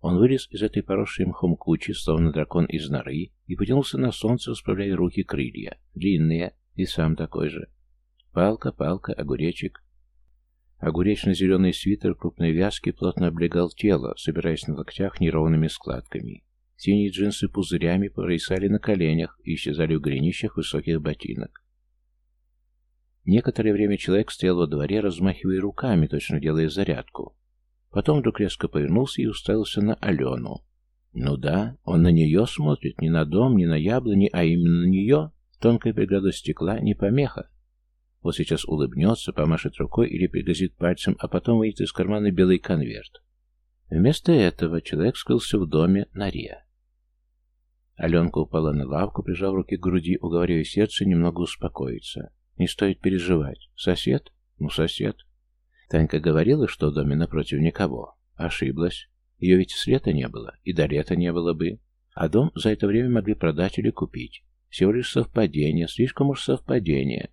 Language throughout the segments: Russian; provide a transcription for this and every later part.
Он вылез из этой поросшей мхом кучи, словно дракон из норы, и потянулся на солнце, расправляя руки крылья. Длинные, и сам такой же. Палка, палка, огуречек. Огуречно-зеленый свитер крупной вязки плотно облегал тело, собираясь на локтях неровными складками. Синие джинсы пузырями провисали на коленях и исчезали в голенищах высоких ботинок. Некоторое время человек стоял во дворе, размахивая руками, точно делая зарядку. Потом вдруг резко повернулся и уставился на Алену. Ну да, он на нее смотрит, не на дом, не на яблони, а именно на нее. Тонкая преграда стекла не помеха. Вот сейчас улыбнется, помашет рукой или пригрозит пальцем, а потом выйдет из кармана белый конверт. Вместо этого человек скрылся в доме на Ре. Аленка упала на лавку, прижав руки к груди, уговаривая сердце немного успокоиться. Не стоит переживать. Сосед? Ну, сосед. Танька говорила, что в доме напротив никого. Ошиблась. Ее ведь с лета не было, и до лета не было бы. А дом за это время могли продать или купить. Всего лишь совпадение, слишком уж совпадение.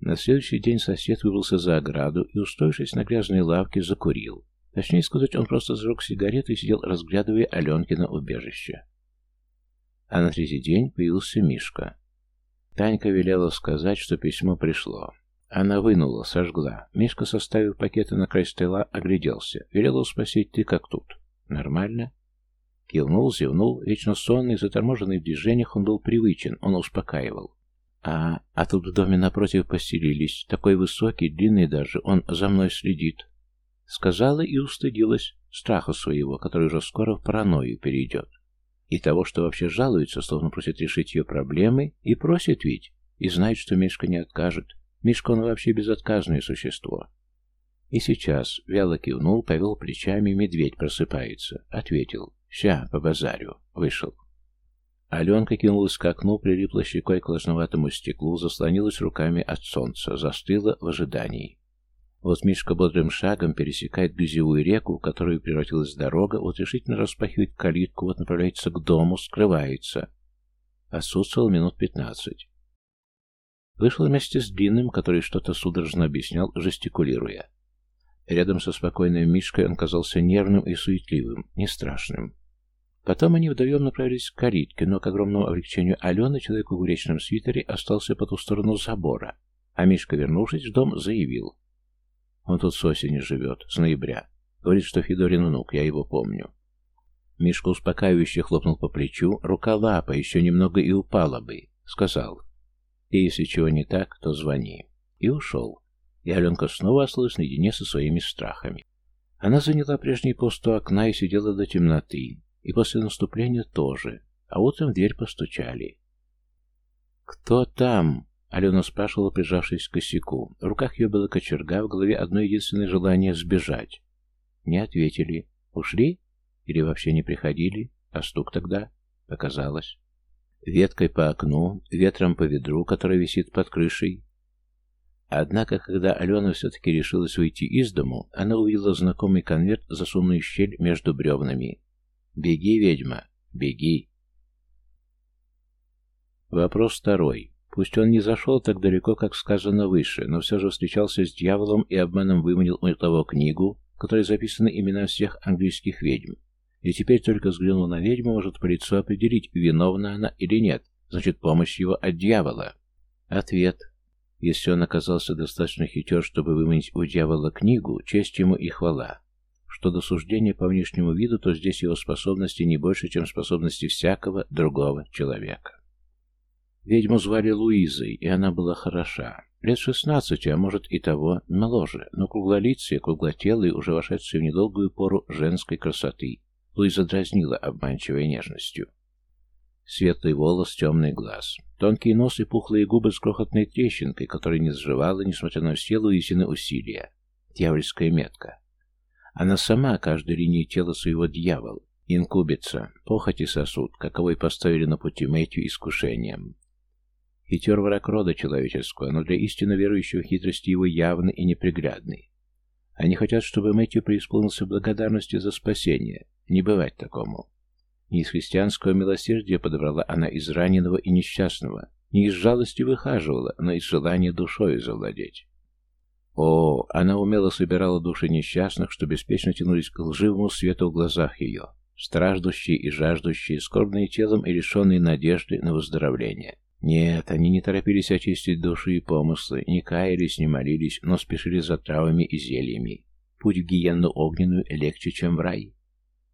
На следующий день сосед выбрался за ограду и, устроившись на грязной лавке, закурил. Точнее сказать, он просто зажег сигарету и сидел, разглядывая Аленкино убежище. А на третий день появился Мишка. Танька велела сказать, что письмо пришло. Она вынула, сожгла. Мишка, составив пакеты на край стола, огляделся. Велела спросить, ты как тут? Нормально? Кивнул, зевнул. Вечно сонный, заторможенный в движениях, он был привычен, он успокаивал. А, а тут в доме напротив поселились. Такой высокий, длинный даже, он за мной следит. Сказала и устыдилась страха своего, который уже скоро в паранойю перейдет. И того, что вообще жалуется, словно просит решить ее проблемы, и просит ведь, и знает, что Мишка не откажет. Мишка он вообще безотказное существо. И сейчас вяло кивнул, повел плечами, медведь просыпается. Ответил. «Ща, по базарю». Вышел. Аленка кинулась к окну, прилипла щекой к влажноватому стеклу, заслонилась руками от солнца, застыла в ожидании. Вот Мишка бодрым шагом пересекает грязевую реку, в которую превратилась дорога, вот решительно распахивает калитку, вот направляется к дому, скрывается. Отсутствовал минут пятнадцать. Вышел вместе с Длинным, который что-то судорожно объяснял, жестикулируя. Рядом со спокойным Мишкой он казался нервным и суетливым, не страшным. Потом они вдвоем направились к калитке, но к огромному облегчению Алены человек в гуречном свитере остался по ту сторону забора, а Мишка, вернувшись в дом, заявил. Он тут с осени живет, с ноября. Говорит, что Федорин внук, я его помню. Мишка успокаивающе хлопнул по плечу, рука лапа, еще немного и упала бы. Сказал, и если чего не так, то звони. И ушел. И Аленка снова осталась наедине со своими страхами. Она заняла прежний пост у окна и сидела до темноты. И после наступления тоже. А утром в дверь постучали. «Кто там?» Алена спрашивала, прижавшись к косяку. В руках ее была кочерга, в голове одно единственное желание — сбежать. Не ответили. Ушли? Или вообще не приходили? А стук тогда? Показалось. Веткой по окну, ветром по ведру, которое висит под крышей. Однако, когда Алена все-таки решилась уйти из дому, она увидела знакомый конверт, засунутый в щель между бревнами. «Беги, ведьма, беги!» Вопрос второй. Пусть он не зашел так далеко, как сказано выше, но все же встречался с дьяволом и обманом выманил у того книгу, в которой записаны имена всех английских ведьм. И теперь только взглянув на ведьму, может по лицу определить, виновна она или нет. Значит, помощь его от дьявола. Ответ. Если он оказался достаточно хитер, чтобы выманить у дьявола книгу, честь ему и хвала. Что до суждения по внешнему виду, то здесь его способности не больше, чем способности всякого другого человека. Ведьму звали Луизой, и она была хороша. Лет шестнадцати, а может и того, моложе, но круглолицая, круглотелая, уже вошедшая в недолгую пору женской красоты. Луиза дразнила обманчивой нежностью. Светлый волос, темный глаз. Тонкий нос и пухлые губы с крохотной трещинкой, которая не сживала, несмотря на все Луизины усилия. Дьявольская метка. Она сама каждой линией тела своего дьявола. Инкубица, похоть и сосуд, каковой поставили на пути Мэтью искушением. Хитер враг рода человеческого, но для истинно верующего хитрости его явны и неприглядны. Они хотят, чтобы Мэтью преисполнился благодарности за спасение. Не бывать такому. Не из христианского милосердия подобрала она из раненого и несчастного, не из жалости выхаживала, но из желания душою завладеть. О, она умело собирала души несчастных, что беспечно тянулись к лживому свету в глазах ее, страждущие и жаждущие, скорбные телом и лишенные надежды на выздоровление. Нет, они не торопились очистить души и помыслы, не каялись, не молились, но спешили за травами и зельями. Путь в гиенну огненную легче, чем в рай.